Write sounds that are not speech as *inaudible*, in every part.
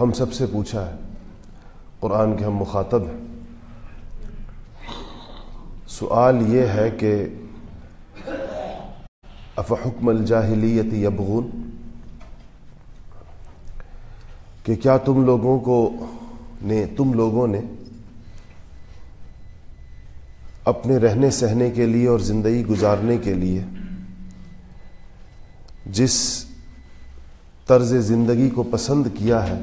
ہم سب سے پوچھا ہے، قرآن کے ہم مخاطب ہیں۔ سوال یہ ہے کہ افحکم الجاہلیت یبغون؟ کہ کیا تم لوگوں کو نے، تم لوگوں نے اپنے رہنے سہنے کے لیے اور زندگی گزارنے کے لیے جس طرز زندگی کو پسند کیا ہے،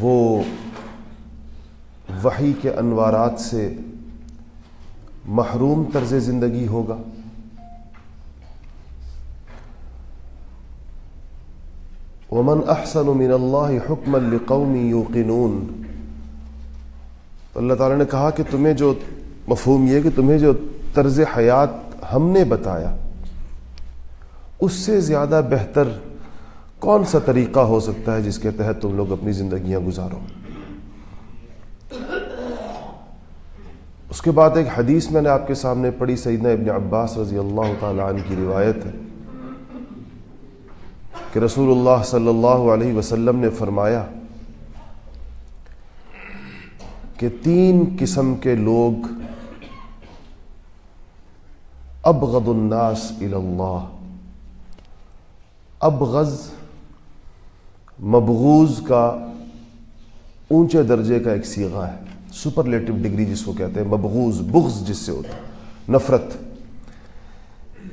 وہ وحی کے انوارات سے محروم طرز زندگی ہوگا۔ ومن احسن من اللہ حکم القومی یوقنون اللہ تعالیٰ نے کہا کہ تمہیں جو مفہوم یہ کہ تمہیں جو طرز حیات ہم نے بتایا اس سے زیادہ بہتر کون سا طریقہ ہو سکتا ہے جس کے تحت تم لوگ اپنی زندگیاں گزارو؟ اس کے بعد ایک حدیث میں نے آپ کے سامنے پڑھی، سیدنا ابن عباس رضی اللہ تعالیٰ عنہ کی روایت ہے کہ رسول اللہ صلی اللہ علیہ وسلم نے فرمایا کہ تین قسم کے لوگ ابغض الناس اللہ ابغض مبغوز کا اونچے درجے کا ایک سیغہ ہے۔ سپرلیٹو ڈگری جس کو کہتے ہیں مبغوز بغض جس سے ہوتا ہے، نفرت۔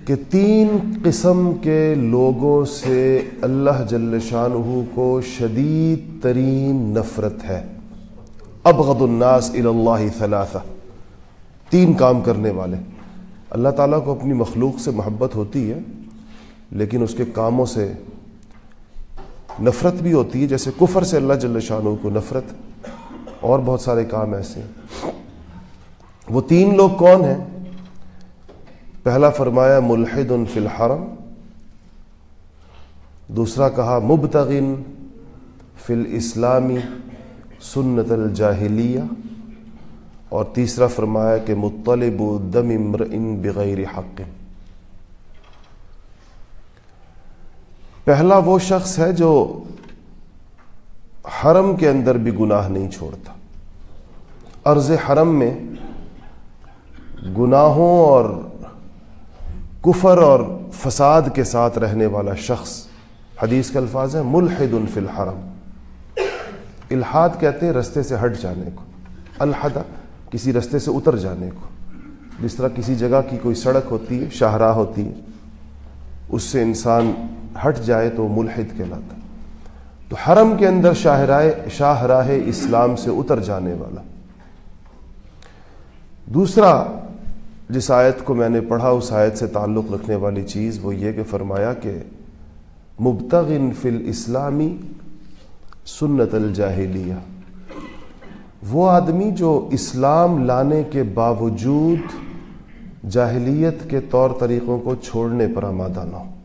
کہ تین قسم کے لوگوں سے اللہ جل شانہ کو شدید ترین نفرت ہے۔ ابغض الناس اللہ ثلاثہ۔ تین کام کرنے والے۔ اللہ تعالیٰ کو اپنی مخلوق سے محبت ہوتی ہے لیکن اس کے کاموں سے نفرت بھی ہوتی ہے، جیسے کفر سے اللہ جل شاہ کو نفرت، اور بہت سارے کام ایسے ہیں۔ وہ تین لوگ کون ہیں؟ پہلا فرمایا ملحد فی الحرم۔ دوسرا کہا، مبتغن فی الاسلامی سنت الجاہلیہ۔ اور تیسرا فرمایا کہ مطلب دم امرئن بغیر حق۔ پہلا وہ شخص ہے جو حرم کے اندر بھی گناہ نہیں چھوڑتا۔ عرض حرم میں گناہوں اور کفر اور فساد کے ساتھ رہنے والا شخص، حدیث کے الفاظ ہیں، ملحد فی الحرم۔ الحاد کہتے ہیں رستے سے ہٹ جانے کو۔ الحدہ کسی رستے سے اتر جانے کو۔ جس طرح کسی جگہ کی کوئی سڑک ہوتی ہے، شاہراہ ہوتی ہے، اس سے انسان ہٹ جائے تو ملحد کہلاتا۔ تو حرم کے اندر شاہراہ شاہراہ اسلام سے اتر جانے والا۔ دوسرا جس آیت کو میں نے پڑھا، اس آیت سے تعلق رکھنے والی چیز وہ یہ کہ فرمایا کہ مبتغن فی الاسلامی سنت الجاہلیہ۔ وہ آدمی جو اسلام لانے کے باوجود جاہلیت کے طور طریقوں کو چھوڑنے پر آمادہ نہ ہو۔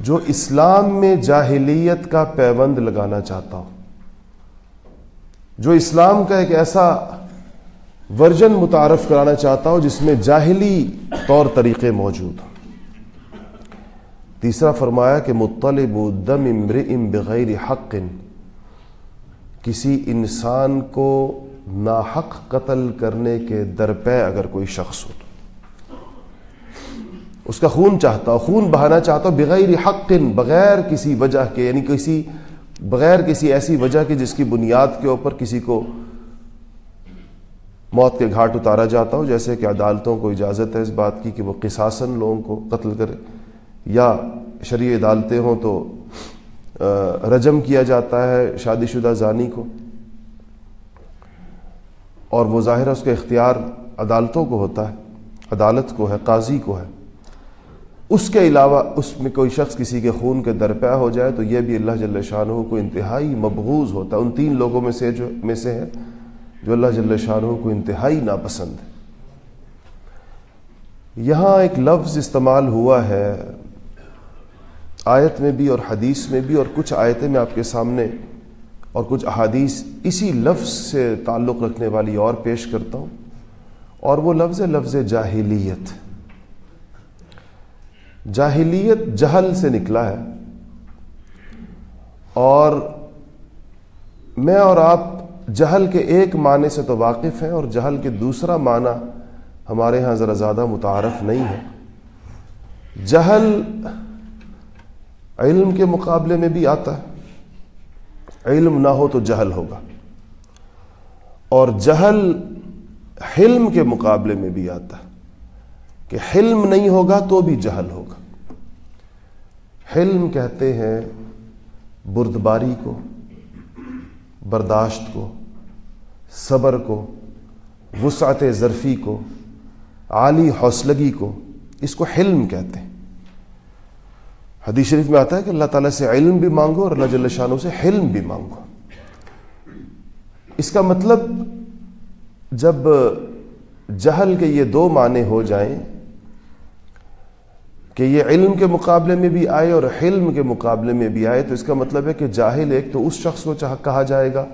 جو اسلام میں جاہلیت کا پیوند لگانا چاہتا ہو جو اسلام کا ایک ایسا ورژن متعارف کرانا چاہتا ہو جس میں جاہلی طور طریقے موجود ہوں۔ تیسرا فرمایا کہ مطلب دم امر ام بغیر حق، کسی انسان کو ناحق قتل کرنے کے درپے اگر کوئی شخص ہو تو۔ اس کا خون چاہتا ہو، خون بہانا چاہتا ہو بغیر حق، بغیر کسی وجہ کے یعنی کسی، بغیر کسی ایسی وجہ کے جس کی بنیاد کے اوپر کسی کو موت کے گھاٹ اتارا جاتا ہو، جیسے کہ عدالتوں کو اجازت ہے اس بات کی کہ وہ قصاصن لوگوں کو قتل کرے، یا شرعی عدالتیں ہوں تو رجم کیا جاتا ہے شادی شدہ زانی کو۔ اور وہ ظاہر اس کا اختیار عدالتوں کو ہوتا ہے، عدالت کو ہے، قاضی کو ہے۔ اس کے علاوہ اس میں کوئی شخص کسی کے خون کے درپیا ہو جائے تو یہ بھی اللہ جل شاہ کو انتہائی مبغوض ہوتا ہے۔ ان تین لوگوں میں سے جو میں سے ہے جو اللہ جل شاہ کو انتہائی ناپسند ہے یہاں ایک لفظ استعمال ہوا ہے آیت میں بھی اور حدیث میں بھی اور کچھ آیتیں میں آپ کے سامنے اور کچھ احادیث اسی لفظ سے تعلق رکھنے والی اور پیش کرتا ہوں۔ اور وہ لفظ لفظ جاہلیت۔ جاہلیت جہل سے نکلا ہے۔ اور میں اور آپ جہل کے ایک معنی سے تو واقف ہیں اور جہل کے دوسرا معنی ہمارے ہاں ذرا زیادہ متعارف نہیں ہے۔ جہل علم کے مقابلے میں بھی آتا ہے۔ علم نہ ہو تو جہل ہوگا۔ اور جہل حلم کے مقابلے میں بھی آتا ہے۔ کہ حلم نہیں ہوگا تو بھی جہل ہوگا۔ حلم کہتے ہیں بردباری کو، برداشت کو، صبر کو، وسعت ظرفی کو، عالی حوصلگی کو، اس کو حلم کہتے ہیں۔ حدیث شریف میں آتا ہے کہ اللہ تعالیٰ سے علم بھی مانگو اور اللہ جل شانوں سے حلم بھی مانگو۔ اس کا مطلب جب جہل کے یہ دو معنی ہو جائیں کہ یہ علم کے مقابلے میں بھی آئے اور حلم کے مقابلے میں بھی آئے تو اس کا مطلب ہے کہ جاہل ایک تو اس شخص کو چاہ کہا جائے گا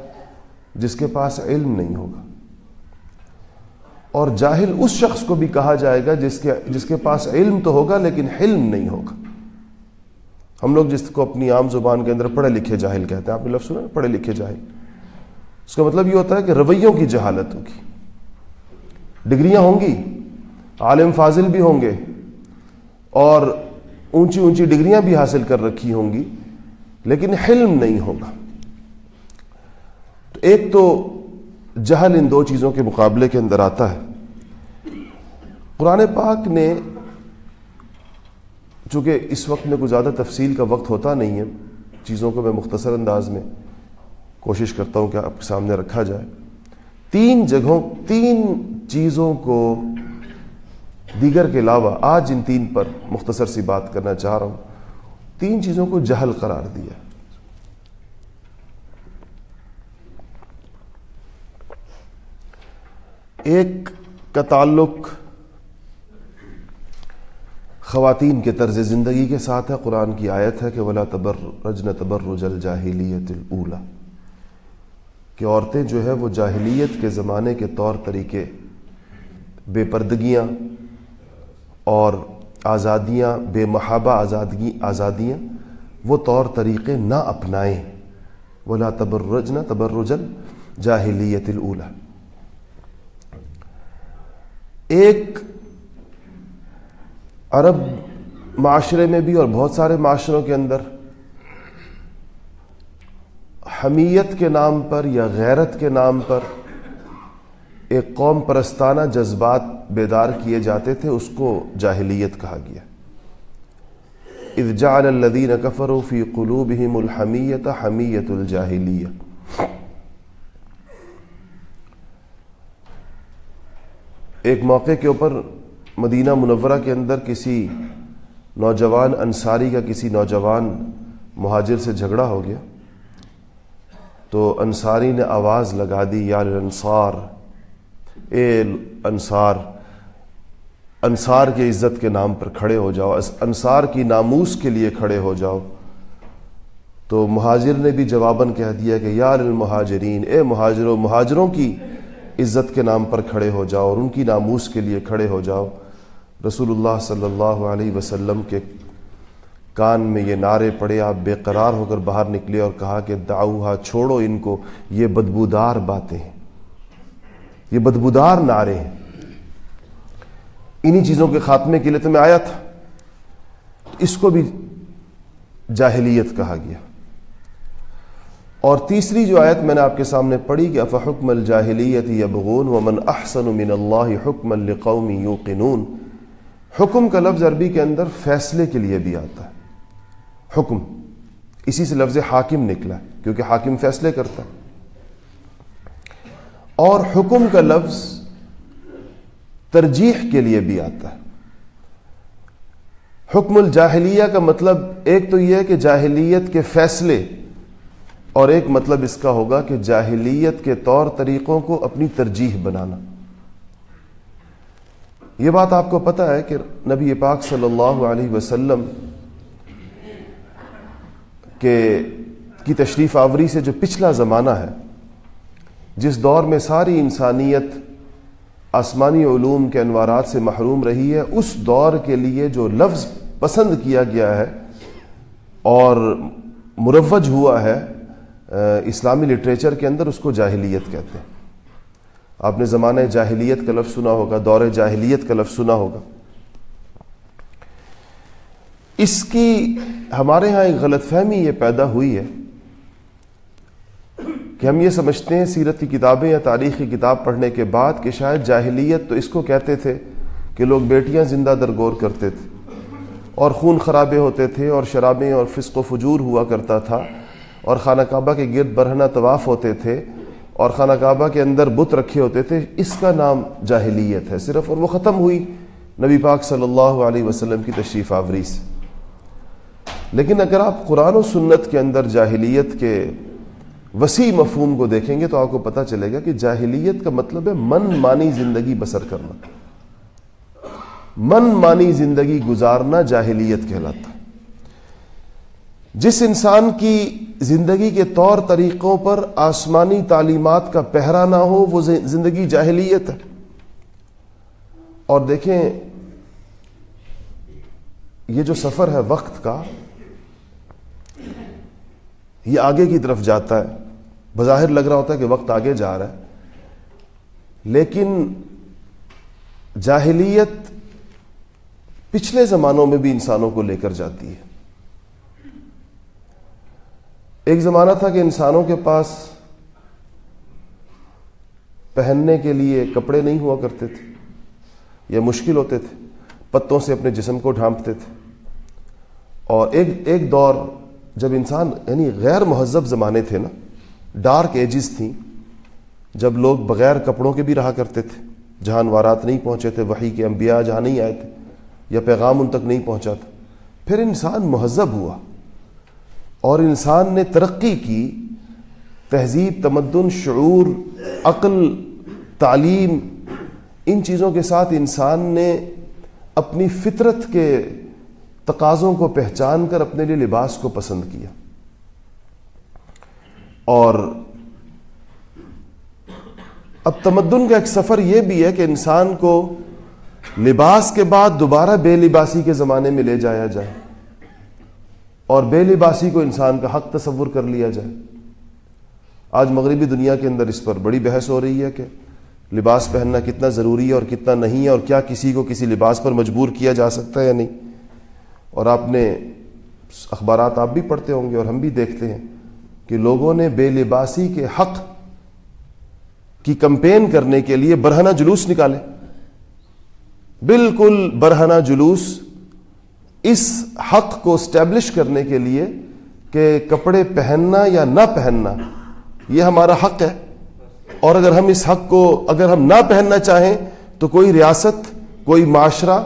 جس کے پاس علم نہیں ہوگا اور جاہل اس شخص کو بھی کہا جائے گا جس کے جس کے پاس علم تو ہوگا لیکن حلم نہیں ہوگا ہم لوگ جس کو اپنی عام زبان کے اندر پڑھے لکھے جاہل کہتے ہیں، آپ نے لفظ سنا پڑھے لکھے جاہل۔ اس کا مطلب یہ ہوتا ہے کہ رویوں کی جہالت ہوگی۔ ڈگریاں ہوں گی، عالم فاضل بھی ہوں گے۔ اور اونچی اونچی ڈگریاں بھی حاصل کر رکھی ہوں گی، لیکن حلم نہیں ہوگا۔ تو ایک تو جہل ان دو چیزوں کے مقابلے کے اندر آتا ہے۔ قرآن پاک نے، چونکہ اس وقت میں کوئی زیادہ تفصیل کا وقت ہوتا نہیں ہے، چیزوں کو میں مختصر انداز میں کوشش کرتا ہوں کہ آپ کے سامنے رکھا جائے۔ تین جگہوں، تین چیزوں کو دیگر کے علاوہ آج ان تین پر مختصر سی بات کرنا چاہ رہا ہوں۔ تین چیزوں کو جہل قرار دیا۔ ایک کا تعلق خواتین کے طرز زندگی کے ساتھ ہے۔ قرآن کی آیت ہے کہ ولا تبر رجن تبر رجل جاہلیت کہ عورتیں جو ہے وہ جاہلیت کے زمانے کے طور طریقے، بے پردگیاں اور آزادیاں، بے محابہ آزادگی، آزادیاں وہ طور طریقے نہ اپنائیں۔ ولا تبرج نہ تبرجل جاہلیت الا ایک عرب معاشرے میں بھی اور بہت سارے معاشروں کے اندر حمیت کے نام پر یا غیرت کے نام پر ایک قوم پرستانہ جذبات بیدار کیے جاتے تھے، اس کو جاہلیت کہا گیا۔ اذ جعل الذین کفروا فی قلوبہم الحمیت حمیت الجاہلیہ ایک موقع کے اوپر مدینہ منورہ کے اندر کسی نوجوان انصاری کا کسی نوجوان مہاجر سے جھگڑا ہو گیا۔ تو انصاری نے آواز لگا دی، یا انصار اے انصار انصار کے عزت کے نام پر کھڑے ہو جاؤ انصار کی ناموس کے لیے کھڑے ہو جاؤ۔ تو مہاجر نے بھی جواباً کہہ دیا کہ یا المہاجرین اے مہاجروں مہاجروں کی عزت کے نام پر کھڑے ہو جاؤ اور ان کی ناموس کے لیے کھڑے ہو جاؤ۔ رسول اللہ صلی اللہ علیہ وسلم کے کان میں یہ نعرے پڑے، آپ بے قرار ہو کر باہر نکلے اور کہا کہ داؤہا چھوڑو ان کو، یہ بدبودار باتیں ہیں۔ یہ بدبودار نعرے ہیں۔ انہی چیزوں کے خاتمے کے لیے تو میں آیا تھا۔ اس کو بھی جاہلیت کہا گیا۔ اور تیسری جو آیت میں نے آپ کے سامنے پڑھی کہ افحکم الجاہلیت یبغون ومن احسن من اللہ حکم القوم یوقنون، حکم کا لفظ عربی کے اندر فیصلے کے لیے بھی آتا ہے۔ حکم، اسی سے لفظ حاکم نکلا ہے، کیونکہ حاکم فیصلے کرتا ہے۔ اور حکم کا لفظ ترجیح کے لیے بھی آتا ہے۔ حکم الجاہلیہ کا مطلب ایک تو یہ ہے کہ جاہلیت کے فیصلے، اور ایک مطلب اس کا ہوگا کہ جاہلیت کے طور طریقوں کو اپنی ترجیح بنانا۔ یہ بات آپ کو پتا ہے کہ نبی پاک صلی اللہ علیہ وسلم کے کی تشریف آوری سے جو پچھلا زمانہ ہے جس دور میں ساری انسانیت آسمانی علوم کے انوارات سے محروم رہی ہے، اس دور کے لیے جو لفظ پسند کیا گیا ہے اور مروج ہوا ہے اسلامی لٹریچر کے اندر، اس کو جاہلیت کہتے ہیں۔ آپ نے زمانہ جاہلیت کا لفظ سنا ہوگا، دور جاہلیت کا لفظ سنا ہوگا۔ اس کی ہمارے ہاں ایک غلط فہمی یہ پیدا ہوئی ہے۔ کہ ہم یہ سمجھتے ہیں سیرت کی کتابیں یا تاریخی کتاب پڑھنے کے بعد کہ شاید جاہلیت تو اس کو کہتے تھے کہ لوگ بیٹیاں زندہ درگور کرتے تھے اور خون خرابے ہوتے تھے اور شرابیں اور فسق و فجور ہوا کرتا تھا اور خانہ کعبہ کے گرد برہنہ طواف ہوتے تھے اور خانہ کعبہ کے اندر بت رکھے ہوتے تھے، اس کا نام جاہلیت ہے۔ صرف اور وہ ختم ہوئی۔ نبی پاک صلی اللہ علیہ وسلم کی تشریف آوری سے۔ لیکن اگر آپ قرآن و سنت کے اندر جاہلیت کے وسیع مفہوم کو دیکھیں گے تو آپ کو پتہ چلے گا کہ جاہلیت کا مطلب ہے من مانی زندگی بسر کرنا۔ من مانی زندگی گزارنا جاہلیت کہلاتا۔ جس انسان کی زندگی کے طور طریقوں پر آسمانی تعلیمات کا پہرا نہ ہو، وہ زندگی جاہلیت ہے۔ اور دیکھیں، یہ جو سفر ہے وقت کا یہ آگے کی طرف جاتا ہے۔ بظاہر لگ رہا ہوتا ہے کہ وقت آگے جا رہا ہے۔ لیکن جاہلیت پچھلے زمانوں میں بھی انسانوں کو لے کر جاتی ہے۔ ایک زمانہ تھا کہ انسانوں کے پاس پہننے کے لیے کپڑے نہیں ہوا کرتے تھے، یا مشکل ہوتے تھے، پتوں سے اپنے جسم کو ڈھانپتے تھے۔ اور ایک ایک دور جب انسان یعنی غیر مہذب زمانے تھے نا ڈارک ایجز تھیں، جب لوگ بغیر کپڑوں کے بھی رہا کرتے تھے، جہاں وارات نہیں پہنچے تھے وہی کے انبیاء جہاں نہیں آئے تھے، یا پیغام ان تک نہیں پہنچا تھا، پھر انسان مہذب ہوا۔ اور انسان نے ترقی کی، تہذیب، تمدن، شعور، عقل، تعلیم، ان چیزوں کے ساتھ انسان نے اپنی فطرت کے تقاضوں کو پہچان کر اپنے لیے لباس کو پسند کیا۔ اور اب تمدن کا ایک سفر یہ بھی ہے کہ انسان کو لباس کے بعد دوبارہ بے لباسی کے زمانے میں لے جایا جائے اور بے لباسی کو انسان کا حق تصور کر لیا جائے۔ آج مغربی دنیا کے اندر اس پر بڑی بحث ہو رہی ہے کہ لباس پہننا کتنا ضروری ہے اور کتنا نہیں ہے اور کیا کسی کو کسی لباس پر مجبور کیا جا سکتا ہے یا نہیں۔ اور آپ نے اخبارات آپ بھی پڑھتے ہوں گے اور ہم بھی دیکھتے ہیں کہ لوگوں نے بے لباسی کے حق کی کمپین کرنے کے لیے برہنہ جلوس نکالے۔ بالکل برہنہ جلوس اس حق کو اسٹیبلش کرنے کے لیے کہ کپڑے پہننا یا نہ پہننا، یہ ہمارا حق ہے۔ اور اگر ہم اس حق کو، اگر ہم نہ پہننا چاہیں تو کوئی ریاست، کوئی معاشرہ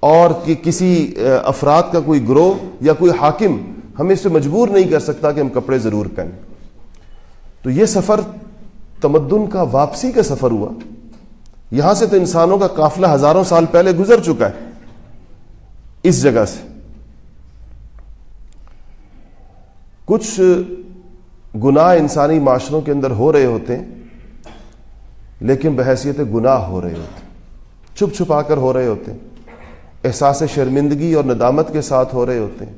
اور کہ کسی افراد کا کوئی گروہ یا کوئی حاکم ہمیں اس سے مجبور نہیں کر سکتا کہ ہم کپڑے ضرور پہنیں۔ تو یہ سفر تمدن کا واپسی کا سفر ہوا۔ یہاں سے تو انسانوں کا قافلہ ہزاروں سال پہلے گزر چکا ہے۔ اس جگہ سے۔ کچھ گناہ انسانی معاشروں کے اندر ہو رہے ہوتے ہیں، لیکن بحیثیت گناہ ہو رہے ہوتے ہیں۔ چھپ چھپا کر ہو رہے ہوتے ہیں۔ احساس شرمندگی اور ندامت کے ساتھ ہو رہے ہوتے ہیں،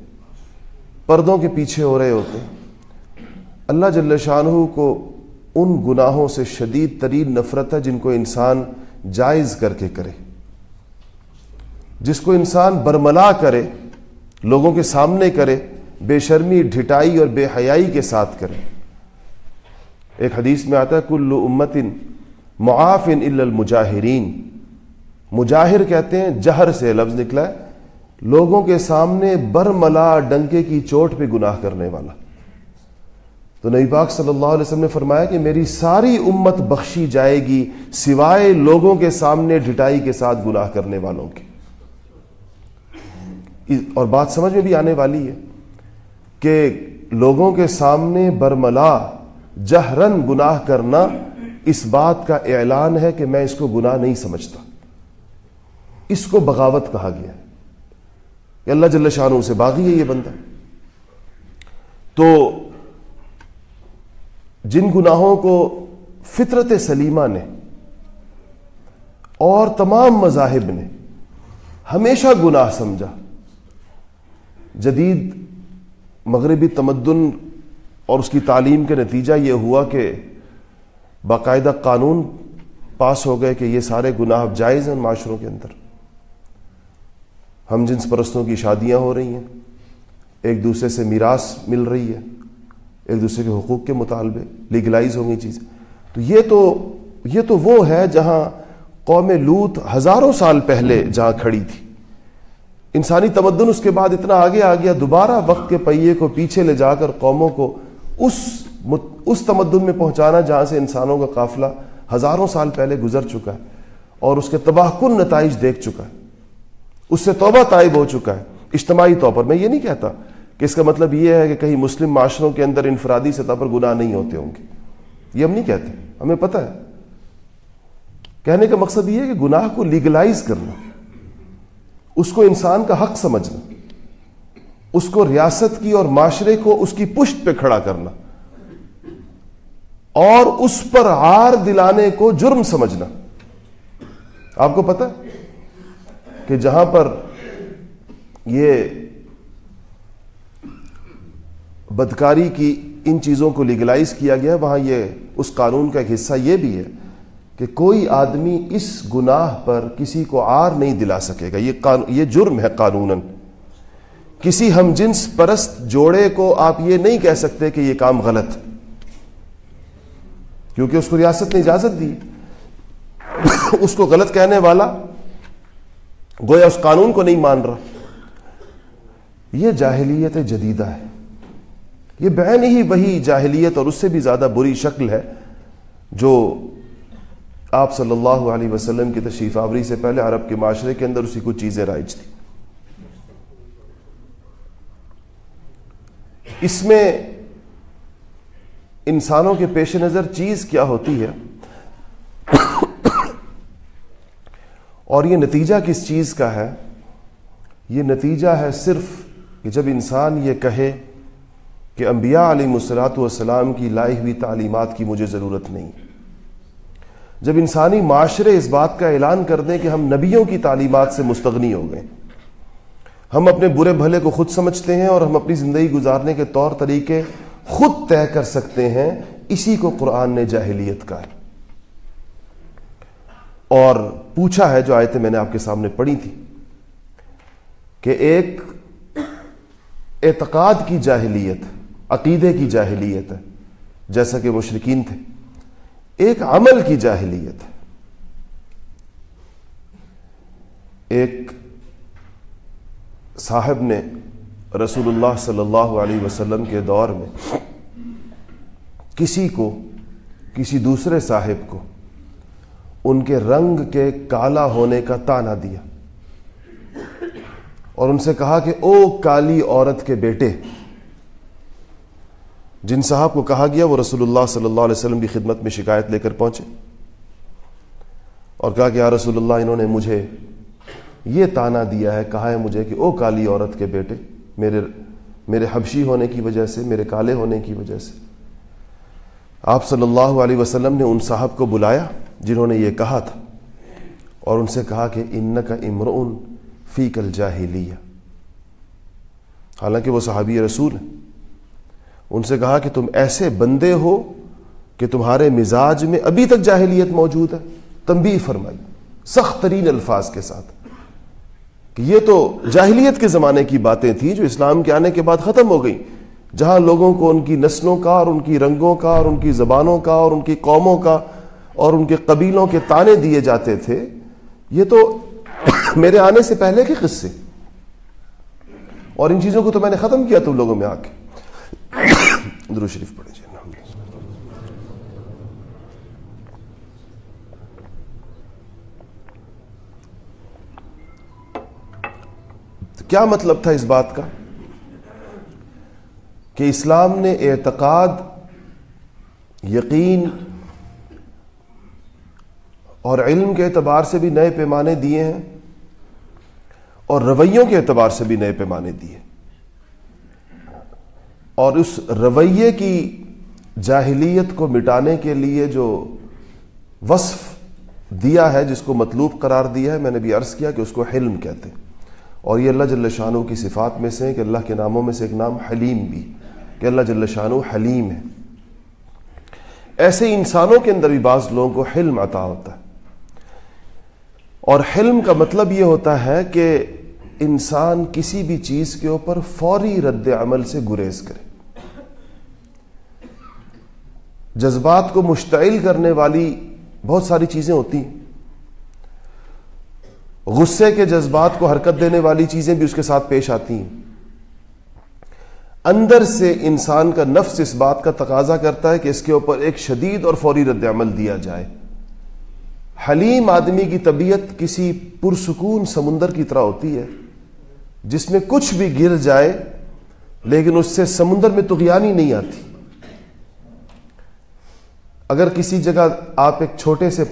پردوں کے پیچھے ہو رہے ہوتے ہیں۔ اللہ جل شاہ کو ان گناہوں سے شدید ترین نفرت ہے جن کو انسان جائز کر کے کرے۔ جس کو انسان برملا کرے، لوگوں کے سامنے کرے، بے شرمی، ڈھٹائی اور بے حیائی کے ساتھ کرے۔ ایک حدیث میں آتا ہے، کل امت معافن المجاہرین۔ مجاہر کہتے ہیں، جہر سے لفظ نکلا ہے۔ لوگوں کے سامنے برملا ڈنکے کی چوٹ پہ گناہ کرنے والا۔ تو نبی پاک صلی اللہ علیہ وسلم نے فرمایا کہ میری ساری امت بخشی جائے گی سوائے لوگوں کے سامنے ڈٹائی کے ساتھ گناہ کرنے والوں کی اور بات سمجھ میں بھی آنے والی ہے کہ لوگوں کے سامنے برملا، جہرن گناہ کرنا اس بات کا اعلان ہے کہ میں اس کو گناہ نہیں سمجھتا۔ اس کو بغاوت کہا گیا کہ اللہ جل شاہ سے باغی ہے یہ بندہ۔ تو جن گناہوں کو فطرت سلیمہ نے اور تمام مذاہب نے ہمیشہ گناہ سمجھا، جدید مغربی تمدن اور اس کی تعلیم کے نتیجہ یہ ہوا کہ باقاعدہ قانون پاس ہو گئے کہ یہ سارے گناہ جائز ہیں معاشروں کے اندر۔ ہم جنس پرستوں کی شادیاں ہو رہی ہیں۔ ایک دوسرے سے میراث مل رہی ہے۔ ایک دوسرے کے حقوق کے مطالبے لیگلائز ہوں گی چیزیں۔ تو یہ تو یہ تو وہ ہے جہاں قوم لوت ہزاروں سال پہلے جہاں کھڑی تھی۔ انسانی تمدن اس کے بعد اتنا آگے آ گیا، دوبارہ وقت کے پہیے کو پیچھے لے جا کر قوموں کو اس اس تمدن میں پہنچانا جہاں سے انسانوں کا قافلہ ہزاروں سال پہلے گزر چکا ہے اور اس کے تباہ کن نتائج دیکھ چکا ہے۔ اس سے توبہ طائب ہو چکا ہے، اجتماعی طور پر۔ میں یہ نہیں کہتا کہ اس کا مطلب یہ ہے کہ کہیں مسلم معاشروں کے اندر انفرادی سطح پر گناہ نہیں ہوتے ہوں گے۔ یہ ہم نہیں کہتے، ہمیں پتہ ہے۔ کہنے کا مقصد یہ ہے کہ گناہ کو لیگلائز کرنا، اس کو انسان کا حق سمجھنا، اس کو ریاست کی اور معاشرے کو اس کی پشت پہ کھڑا کرنا، اور اس پر ہار دلانے کو جرم سمجھنا۔ آپ کو پتا کہ جہاں پر یہ بدکاری کی ان چیزوں کو لیگلائز کیا گیا، وہاں یہ اس قانون کا ایک حصہ یہ بھی ہے کہ کوئی آدمی اس گناہ پر کسی کو آر نہیں دلا سکے گا۔ یہ یہ جرم ہے قانون کسی ہم جنس پرست جوڑے کو آپ یہ نہیں کہہ سکتے کہ یہ کام غلط۔ کیونکہ اس کو ریاست نے اجازت دی۔ *coughs* اس کو غلط کہنے والا گویا اس قانون کو نہیں مان رہا۔ یہ جاہلیت جدیدہ ہے۔ یہ بہن ہی وہی جاہلیت اور اس سے بھی زیادہ بری شکل ہے جو آپ صلی اللہ علیہ وسلم کی تشریف آوری سے پہلے عرب کے معاشرے کے اندر اسی کچھ چیزیں رائج تھی اس میں انسانوں کے پیش نظر چیز کیا ہوتی ہے؟ اور یہ نتیجہ کس چیز کا ہے؟ یہ نتیجہ ہے صرف کہ جب انسان یہ کہے کہ انبیاء علیہ مسلاط والسلام کی لائی ہوئی تعلیمات کی مجھے ضرورت نہیں۔ جب انسانی معاشرے اس بات کا اعلان کر دیں کہ ہم نبیوں کی تعلیمات سے مستغنی ہو گئے۔ ہم اپنے برے بھلے کو خود سمجھتے ہیں اور ہم اپنی زندگی گزارنے کے طور طریقے خود طے کر سکتے ہیں۔ اسی کو قرآن نے جاہلیت کا ہے اور پوچھا ہے جو آیتیں میں نے آپ کے سامنے پڑھی تھی کہ ایک اعتقاد کی جاہلیت، عقیدے کی جاہلیت ہے، جیسا کہ مشرقین تھے، ایک عمل کی جاہلیت ایک صاحب نے رسول اللہ صلی اللہ علیہ وسلم کے دور میں کسی کو، کسی دوسرے صاحب کو ان کے رنگ کے کالا ہونے کا تانا دیا اور ان سے کہا کہ او کالی عورت کے بیٹے، جن صاحب کو کہا گیا وہ رسول اللہ صلی اللہ علیہ وسلم کی خدمت میں شکایت لے کر پہنچے اور کہا کہ یا رسول اللہ، انہوں نے مجھے یہ تانا دیا ہے، کہا ہے مجھے کہ او کالی عورت کے بیٹے، میرے میرے حبشی ہونے کی وجہ سے، میرے کالے ہونے کی وجہ سے۔ آپ صلی اللہ علیہ وسلم نے ان صاحب کو بلایا جنہوں نے یہ کہا تھا اور ان سے کہا کہ ان کا امرون فی کل جاہلیہ حالانکہ وہ صحابی رسول ہیں۔ ان سے کہا کہ تم ایسے بندے ہو کہ تمہارے مزاج میں ابھی تک جاہلیت موجود ہے۔ تنبیہ فرمائی۔ سخت ترین الفاظ کے ساتھ۔ کہ یہ تو جاہلیت کے زمانے کی باتیں تھیں جو اسلام کے آنے کے بعد ختم ہو گئی جہاں لوگوں کو ان کی نسلوں کا اور ان کی رنگوں کا اور ان کی زبانوں کا اور ان کی قوموں کا اور ان کے قبیلوں کے تانے دیے جاتے تھے، یہ تو *coughs* میرے آنے سے پہلے کے قصے۔ اور ان چیزوں کو تو میں نے ختم کیا تم لوگوں میں آ کے۔ *coughs* درو شریف پڑھے جی کیا مطلب تھا اس بات کا؟ کہ اسلام نے اعتقاد، یقین اور علم کے اعتبار سے بھی نئے پیمانے دیے ہیں اور رویوں کے اعتبار سے بھی نئے پیمانے دیے اور اس رویے کی جاہلیت کو مٹانے کے لیے جو وصف دیا ہے، جس کو مطلوب قرار دیا ہے، میں نے بھی عرض کیا کہ اس کو حلم کہتے ہیں۔ اور یہ اللہ جل شاہ کی صفات میں سے ہے کہ اللہ کے ناموں میں سے ایک نام حلیم بھی، کہ اللہ جل شاہ حلیم ہے۔ ایسے انسانوں کے اندر بھی بعض لوگوں کو حلم عطا ہوتا ہے۔ اور حلم کا مطلب یہ ہوتا ہے کہ انسان کسی بھی چیز کے اوپر فوری رد عمل سے گریز کرے۔ جذبات کو مشتعل کرنے والی بہت ساری چیزیں ہوتی ہیں۔ غصے کے جذبات کو حرکت دینے والی چیزیں بھی اس کے ساتھ پیش آتی ہیں۔ اندر سے انسان کا نفس اس بات کا تقاضا کرتا ہے کہ اس کے اوپر ایک شدید اور فوری رد عمل دیا جائے۔ حلیم آدمی کی طبیعت کسی پرسکون سمندر کی طرح ہوتی ہے، جس میں کچھ بھی گر جائے، لیکن اس سے سمندر میں تغیانی نہیں آتی۔ اگر کسی جگہ آپ ایک چھوٹے سے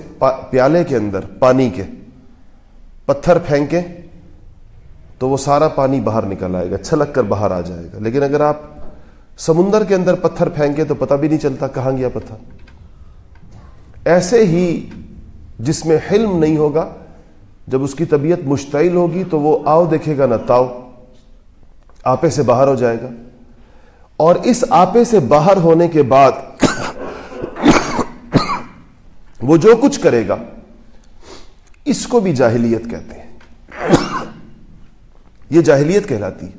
پیالے کے اندر، پانی کے پتھر پھینکیں، تو وہ سارا پانی باہر نکل آئے گا، چھلک کر باہر آ جائے گا۔ لیکن اگر آپ سمندر کے اندر پتھر پھینکیں تو پتہ بھی نہیں چلتا کہاں گیا پتھر۔ ایسے ہی جس میں حلم نہیں ہوگا، جب اس کی طبیعت مشتعل ہوگی تو وہ آؤ دیکھے گا نہ تاؤ، آپے سے باہر ہو جائے گا۔ اور اس آپے سے باہر ہونے کے بعد وہ جو کچھ کرے گا، اس کو بھی جاہلیت کہتے ہیں۔ یہ جاہلیت کہلاتی ہے۔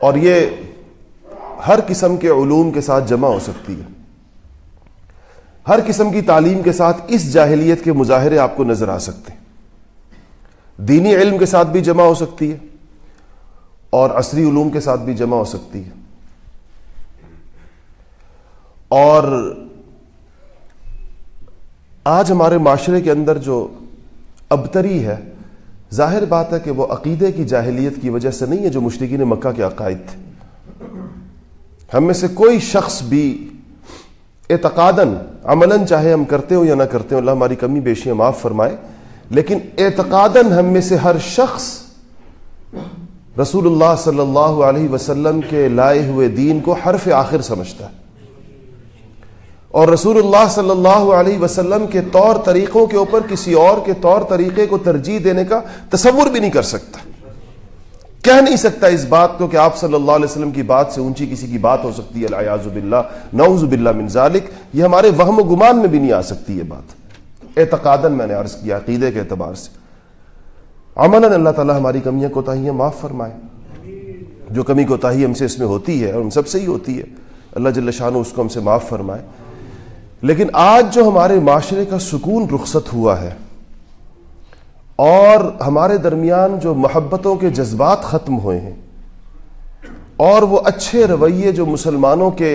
اور یہ ہر قسم کے علوم کے ساتھ جمع ہو سکتی ہے۔ ہر قسم کی تعلیم کے ساتھ اس جاہلیت کے مظاہرے آپ کو نظر آ سکتے ہیں۔ دینی علم کے ساتھ بھی جمع ہو سکتی ہے اور عصری علوم کے ساتھ بھی جمع ہو سکتی ہے۔ اور آج ہمارے معاشرے کے اندر جو ابتری ہے، ظاہر بات ہے کہ وہ عقیدے کی جاہلیت کی وجہ سے نہیں ہے جو مشرقین مکہ کے عقائد تھے۔ ہم میں سے کوئی شخص بھی اعتقادن عملاً چاہے ہم کرتے ہو یا نہ کرتے ہو اللہ ہماری کمی بیشیاں معاف فرمائے۔ لیکن اعتقادن ہم میں سے ہر شخص رسول اللہ صلی اللہ علیہ وسلم کے لائے ہوئے دین کو حرف آخر سمجھتا ہے۔ اور رسول اللہ صلی اللہ علیہ وسلم کے طور طریقوں کے اوپر، کسی اور کے طور طریقے کو ترجیح دینے کا تصور بھی نہیں کر سکتا۔ کہہ نہیں سکتا اس بات کو کہ آپ صلی اللہ علیہ وسلم کی بات سے اونچی کسی کی بات ہو سکتی ہے، العیاذ باللہ، نعوذ باللہ من ذالک، یہ ہمارے وہم و گمان میں بھی نہیں آ سکتی یہ بات۔ اعتقادن میں نے عرض کیا، عقیدے کے اعتبار سے۔ عملاً اللہ تعالیٰ ہماری کمیاں، کوتاہیاں معاف فرمائے۔ جو کمی، کوتاہی ہم سے اس میں ہوتی ہے اور ہم سب سے ہی ہوتی ہے، اللہ جل شاہ اس کو ہم سے معاف فرمائے۔ لیکن آج جو ہمارے معاشرے کا سکون رخصت ہوا ہے اور ہمارے درمیان جو محبتوں کے جذبات ختم ہوئے ہیں، اور وہ اچھے رویے جو مسلمانوں کے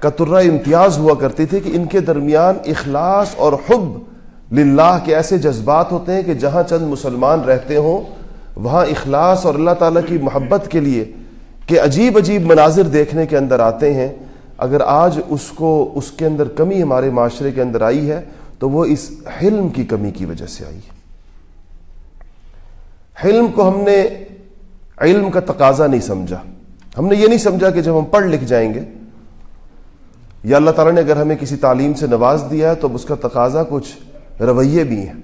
قطرہ امتیاز ہوا کرتے تھے کہ ان کے درمیان اخلاص اور حب للہ کے ایسے جذبات ہوتے ہیں کہ جہاں چند مسلمان رہتے ہوں، وہاں اخلاص اور اللہ تعالیٰ کی محبت کے لیے کہ عجیب عجیب مناظر دیکھنے کے اندر آتے ہیں۔ اگر آج اس کو، اس کے اندر کمی ہمارے معاشرے کے اندر آئی ہے، تو وہ اس حلم کی کمی کی وجہ سے آئی ہے۔ حلم کو ہم نے علم کا تقاضا نہیں سمجھا۔ ہم نے یہ نہیں سمجھا کہ جب ہم پڑھ لکھ جائیں گے، یا اللہ تعالیٰ نے اگر ہمیں کسی تعلیم سے نواز دیا ہے، تو اس کا تقاضا کچھ رویے بھی ہیں۔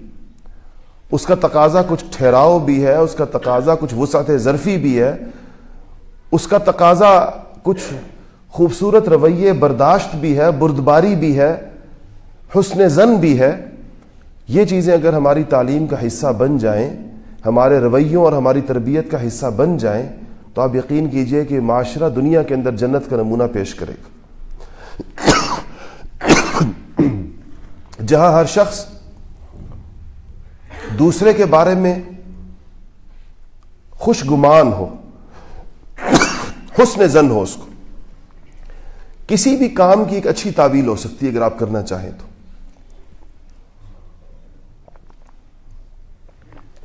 اس کا تقاضا کچھ ٹھہراؤ بھی ہے، اس کا تقاضا کچھ وسعت ظرفی بھی ہے۔ اس کا تقاضا کچھ خوبصورت رویے، برداشت بھی ہے، بردباری بھی ہے، حسن زن بھی ہے۔ یہ چیزیں اگر ہماری تعلیم کا حصہ بن جائیں ہمارے رویوں اور ہماری تربیت کا حصہ بن جائیں تو آپ یقین کیجیے کہ معاشرہ دنیا کے اندر جنت کا نمونہ پیش کرے گا۔ جہاں ہر شخص دوسرے کے بارے میں خوش گمان ہو، حسن زن ہو، اس کو کسی بھی کام کی ایک اچھی تعویل ہو سکتی ہے اگر آپ کرنا چاہیں تو۔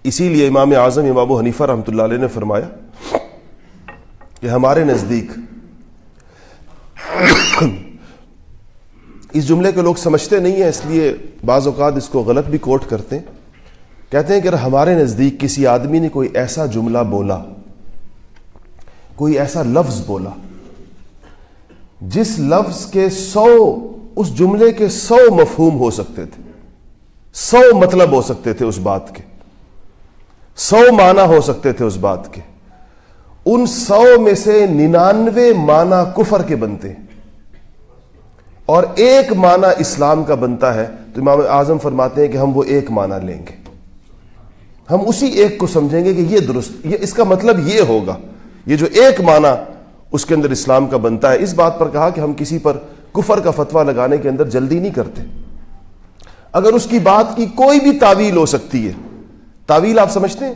اسی لیے امام اعظم امام و حنیفہ رحمۃ اللہ علیہ نے فرمایا کہ ہمارے نزدیک اس جملے کے لوگ سمجھتے نہیں ہیں، اس لیے بعض اوقات اس کو غلط بھی کوٹ کرتے ہیں۔ کہتے ہیں کہ ہمارے نزدیک کسی آدمی نے کوئی ایسا جملہ بولا، کوئی ایسا لفظ بولا، جس لفظ کے سو، اس جملے کے سو مفہوم ہو سکتے تھے، سو مطلب ہو سکتے تھے اس بات کے۔ سو معنی ہو سکتے تھے اس بات کے۔ ان سو میں سے ننانوے معنی کفر کے بنتے۔ ہیں اور ایک معنی اسلام کا بنتا ہے، تو امام اعظم فرماتے ہیں کہ ہم وہ ایک معنی لیں گے۔ ہم اسی ایک کو سمجھیں گے کہ یہ درست، یہ اس کا مطلب یہ ہوگا۔ یہ جو ایک معنی اس کے اندر اسلام کا بنتا ہے، اس بات پر کہا کہ ہم کسی پر کفر کا فتویٰ لگانے کے اندر جلدی نہیں کرتے۔ اگر اس کی بات کی کوئی بھی تعویل ہو سکتی ہے تعویل آپ سمجھتے ہیں؟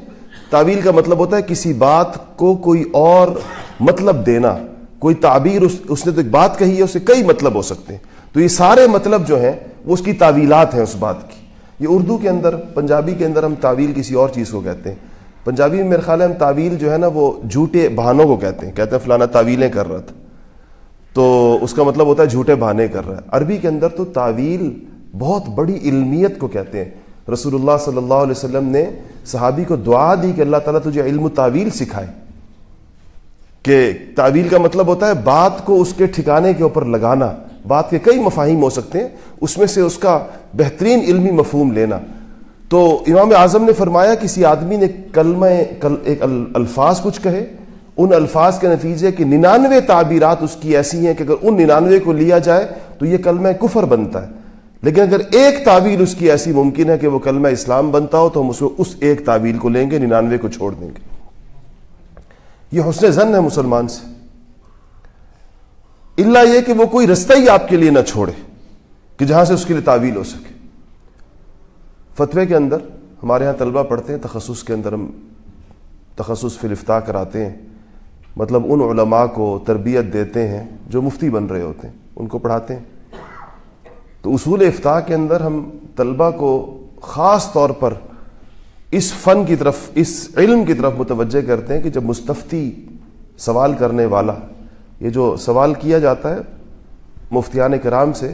تعویل کا مطلب ہوتا ہے کسی بات کو کوئی اور مطلب دینا، کوئی تعبیر اس اس نے تو ایک بات کہی ہے، اسے کئی مطلب ہو سکتے ہیں۔ تو یہ سارے مطلب جو ہیں، وہ اس کی تعویلات ہیں اس بات کی۔ یہ اردو کے اندر، پنجابی کے اندر ہم تعویل کسی اور چیز کو کہتے ہیں۔ پنجابی میں میرے خیال ہے ہم تعویل جو ہے نا، وہ جھوٹے بہانوں کو کہتے ہیں۔ کہتے ہیں فلانا تعویلیں کر رہا تھا۔ تو اس کا مطلب ہوتا ہے جھوٹے بہانے کر رہا ہے۔ عربی کے اندر تو تعویل بہت بڑی علمیت کو کہتے ہیں۔ رسول اللہ صلی اللہ علیہ وسلم نے صحابی کو دعا دی کہ اللہ تعالیٰ تجھے علم و تعویل سکھائے۔ کہ تعویل کا مطلب ہوتا ہے بات کو اس کے ٹھکانے کے اوپر لگانا، بات کے کئی مفاہیم ہو سکتے ہیں، اس میں سے اس کا بہترین علمی مفہوم لینا۔ تو امام اعظم نے فرمایا کسی آدمی نے کلمہ، کل، ایک الفاظ کچھ کہے، ان الفاظ کے نتیجے کہ ننانوے تعبیرات اس کی ایسی ہیں کہ اگر ان ننانوے کو لیا جائے تو یہ کلمہ کفر بنتا ہے۔ لیکن اگر ایک تعویل اس کی ایسی ممکن ہے کہ وہ کلمہ اسلام بنتا ہو تو ہم اس کو اس ایک تعویل کو لیں گے، ننانوے کو چھوڑ دیں گے۔ یہ حسن زن ہے مسلمان سے۔ اللہ یہ کہ وہ کوئی رستہ ہی آپ کے لیے نہ چھوڑے کہ جہاں سے اس کے لیے تعویل ہو سکے۔ فتوے کے اندر ہمارے یہاں طلبہ پڑھتے ہیں، تخصص کے اندر ہم تخصص فلفتہ کراتے ہیں۔ مطلب ان علماء کو تربیت دیتے ہیں جو مفتی بن رہے ہوتے ہیں، ان کو پڑھاتے ہیں۔ تو اصول افتاح کے اندر ہم طلبہ کو خاص طور پر اس فن کی طرف، اس علم کی طرف متوجہ کرتے ہیں کہ جب مستفتی سوال کرنے والا، یہ جو سوال کیا جاتا ہے مفتیان کرام سے،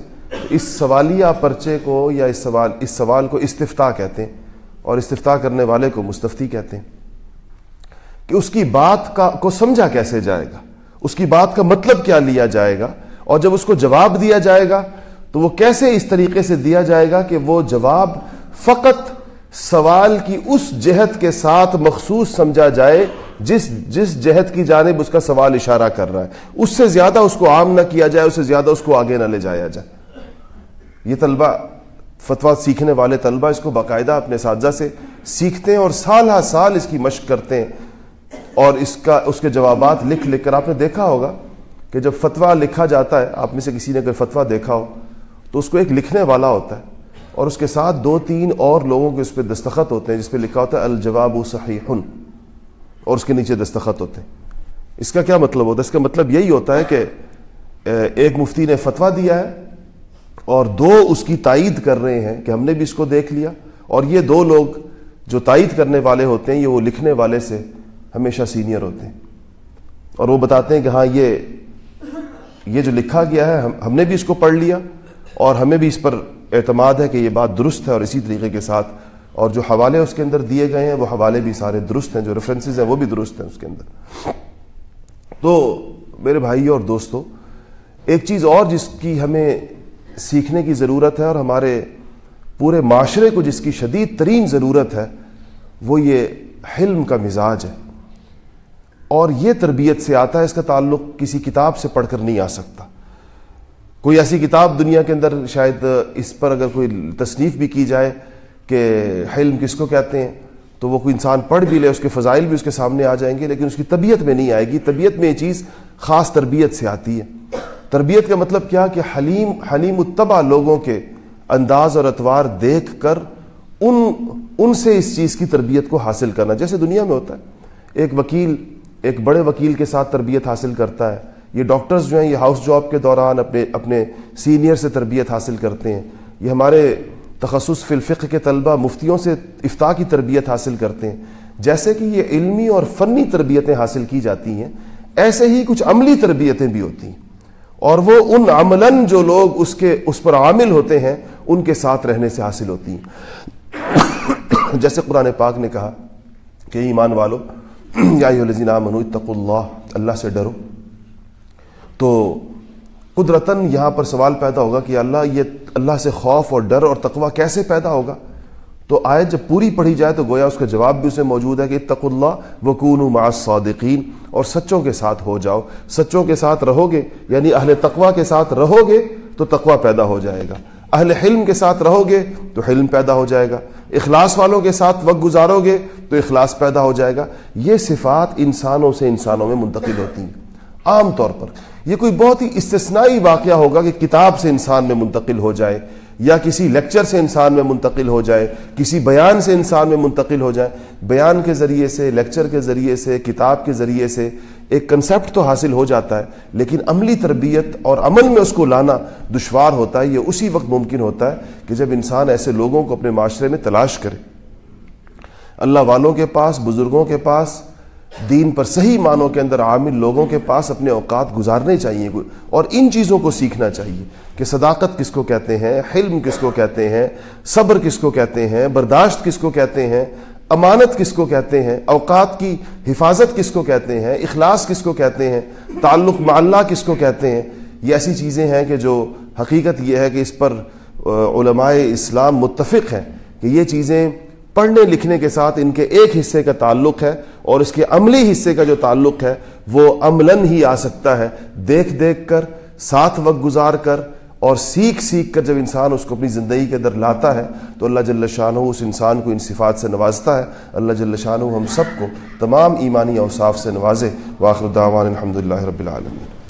اس سوالیہ پرچے کو یا اس سوال اس سوال کو استفتاح کہتے ہیں اور استفتاح کرنے والے کو مستفتی کہتے ہیں کہ اس کی بات کا، کو سمجھا کیسے جائے گا؟ اس کی بات کا مطلب کیا لیا جائے گا؟ اور جب اس کو جواب دیا جائے گا تو وہ کیسے اس طریقے سے دیا جائے گا کہ وہ جواب فقط سوال کی اس جہت کے ساتھ مخصوص سمجھا جائے جس جس جہت کی جانب اس کا سوال اشارہ کر رہا ہے۔ اس سے زیادہ اس کو عام نہ کیا جائے، اس سے زیادہ اس کو آگے نہ لے جایا جائے۔ یہ طلبہ، فتویٰ سیکھنے والے طلبہ اس کو باقاعدہ اپنے اساتذہ سے سیکھتے ہیں اور سال ہر سال اس کی مشق کرتے ہیں۔ اور اس کا، اس کے جوابات لکھ لکھ کر، آپ نے دیکھا ہوگا کہ جب فتویٰ لکھا جاتا ہے، آپ میں سے کسی نے اگر فتویٰ دیکھا ہو تو اس کو ایک لکھنے والا ہوتا ہے اور اس کے ساتھ دو تین اور لوگوں کے اس پہ دستخط ہوتے ہیں جس پہ لکھا ہوتا ہے الجواب صحیح اور اس کے نیچے دستخط ہوتے ہیں۔ اس کا کیا مطلب ہوتا ہے؟ اس کا مطلب یہی ہوتا ہے کہ ایک مفتی نے فتویٰ دیا ہے اور دو اس کی تائید کر رہے ہیں کہ ہم نے بھی اس کو دیکھ لیا اور یہ دو لوگ جو تائید کرنے والے ہوتے ہیں، یہ وہ لکھنے والے سے ہمیشہ سینئر ہوتے ہیں۔ اور وہ بتاتے ہیں کہ ہاں یہ یہ جو لکھا گیا ہے ہم نے بھی اس کو پڑھ لیا۔ اور ہمیں بھی اس پر اعتماد ہے کہ یہ بات درست ہے اور اسی طریقے کے ساتھ اور جو حوالے اس کے اندر دیے گئے ہیں، وہ حوالے بھی سارے درست ہیں، جو ریفرنسز ہیں، وہ بھی درست ہیں اس کے اندر۔ تو میرے بھائی اور دوستو، ایک چیز اور جس کی ہمیں سیکھنے کی ضرورت ہے اور ہمارے پورے معاشرے کو جس کی شدید ترین ضرورت ہے، وہ یہ حلم کا مزاج ہے۔ اور یہ تربیت سے آتا ہے، اس کا تعلق کسی کتاب سے پڑھ کر نہیں آ سکتا۔ کوئی ایسی کتاب دنیا کے اندر شاید اس پر اگر کوئی تصنیف بھی کی جائے کہ حلم کس کو کہتے ہیں، تو وہ کوئی انسان پڑھ بھی لے، اس کے فضائل بھی اس کے سامنے آ جائیں گے، لیکن اس کی طبیعت میں نہیں آئے گی۔ طبیعت میں یہ چیز خاص تربیت سے آتی ہے۔ تربیت کا مطلب کیا؟ کہ حلیم حلیم التبا لوگوں کے انداز اور اتوار دیکھ کر ان ان سے اس چیز کی تربیت کو حاصل کرنا۔ جیسے دنیا میں ہوتا ہے، ایک وکیل، ایک بڑے وکیل کے ساتھ تربیت حاصل کرتا ہے یہ ڈاکٹرز جو ہیں، یہ ہاؤس جاب کے دوران اپنے اپنے سینئر سے تربیت حاصل کرتے ہیں۔ یہ ہمارے تخصص فی الفقہ کے طلبہ مفتیوں سے افتاح کی تربیت حاصل کرتے ہیں۔ جیسے کہ یہ علمی اور فنی تربیتیں حاصل کی جاتی ہیں، ایسے ہی کچھ عملی تربیتیں بھی ہوتی ہیں۔ اور وہ ان عملاً جو لوگ اس کے، اس پر عامل ہوتے ہیں، ان کے ساتھ رہنے سے حاصل ہوتی ہیں۔ جیسے قرآن پاک نے کہا کہ ایمان والو، یا اتق اللہ اللہ سے ڈرو۔ تو قدرتاً یہاں پر سوال پیدا ہوگا کہ اللہ یہ اللہ سے خوف اور ڈر اور تقوی کیسے پیدا ہوگا؟ تو آیت جب پوری پڑھی جائے تو گویا اس کا جواب بھی اسے موجود ہے کہ تق اللہ وکون مع صادقین اور سچوں کے ساتھ ہو جاؤ۔ سچوں کے ساتھ رہو گے یعنی اہل تقوا کے ساتھ رہو گے تو تقوا پیدا ہو جائے گا۔ اہل حلم کے ساتھ رہو گے تو حلم پیدا ہو جائے گا۔ اخلاص والوں کے ساتھ وقت گزارو گے تو اخلاص پیدا ہو جائے گا۔ یہ صفات انسانوں سے انسانوں میں منتقل ہوتی ہیں۔ عام طور پر یہ کوئی بہت ہی استثنائی واقعہ ہوگا کہ کتاب سے انسان میں منتقل ہو جائے، یا کسی لیکچر سے انسان میں منتقل ہو جائے، کسی بیان سے انسان میں منتقل ہو جائے۔ بیان کے ذریعے سے، لیکچر کے ذریعے سے، کتاب کے ذریعے سے ایک کنسیپٹ تو حاصل ہو جاتا ہے، لیکن عملی تربیت اور عمل میں اس کو لانا دشوار ہوتا ہے، یہ اسی وقت ممکن ہوتا ہے کہ جب انسان ایسے لوگوں کو اپنے معاشرے میں تلاش کرے۔ اللہ والوں کے پاس، بزرگوں کے پاس دین پر صحیح معنوں کے اندر عامل لوگوں کے پاس اپنے اوقات گزارنے چاہیے اور ان چیزوں کو سیکھنا چاہیے کہ صداقت کس کو کہتے ہیں، حلم کس کو کہتے ہیں، صبر کس کو کہتے ہیں، برداشت کس کو کہتے ہیں، امانت کس کو کہتے ہیں، اوقات کی حفاظت کس کو کہتے ہیں، اخلاص کس کو کہتے ہیں، تعلق معلّہ کس کو کہتے ہیں، یہ ایسی چیزیں ہیں کہ جو حقیقت یہ ہے کہ اس پر علماء اسلام متفق ہیں کہ یہ چیزیں پڑھنے لکھنے کے ساتھ ان کے ایک حصے کا تعلق ہے اور اس کے عملی حصے کا جو تعلق ہے وہ عملاً ہی آ سکتا ہے۔ دیکھ دیکھ کر، ساتھ وقت گزار کر اور سیکھ سیکھ کر جب انسان اس کو اپنی زندگی کے اندر لاتا ہے تو اللہ جل شاہ اس انسان کو ان صفات سے نوازتا ہے۔ اللہ جل شاہ ہم سب کو تمام ایمانی اوصاف سے نوازے۔ واخر الدعوان الحمد للہ رب العالمین۔